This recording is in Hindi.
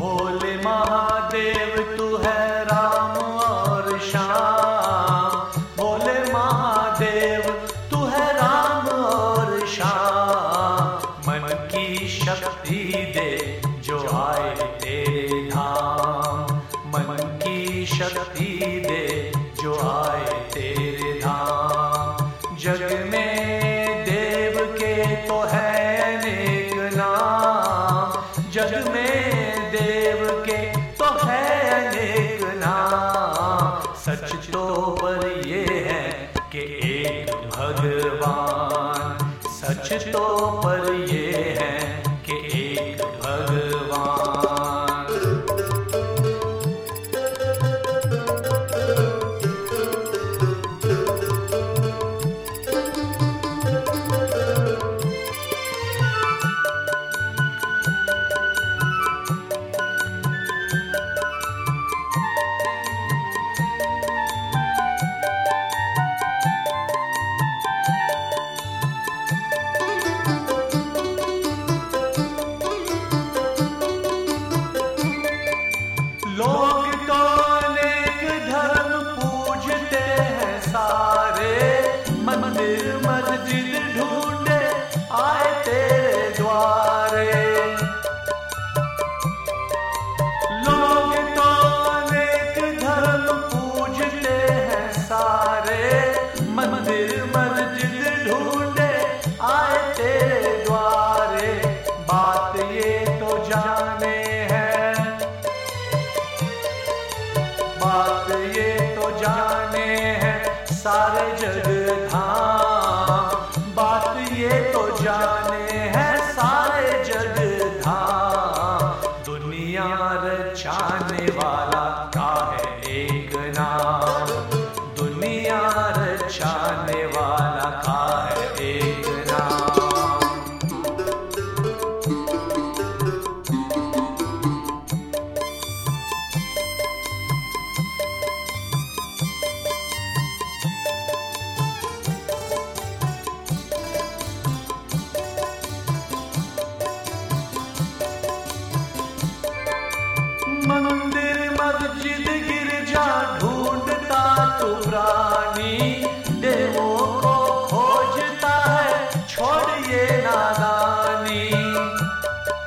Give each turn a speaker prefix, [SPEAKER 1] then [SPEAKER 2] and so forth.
[SPEAKER 1] भोले महादेव, तू है राम और श्याम। भोले महादेव, तू है राम और श्याम। मन की शक्ति दे तो पर ये है कि एक भगवान। सच तो पर ये सारे जग